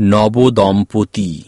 নবদম্পতি।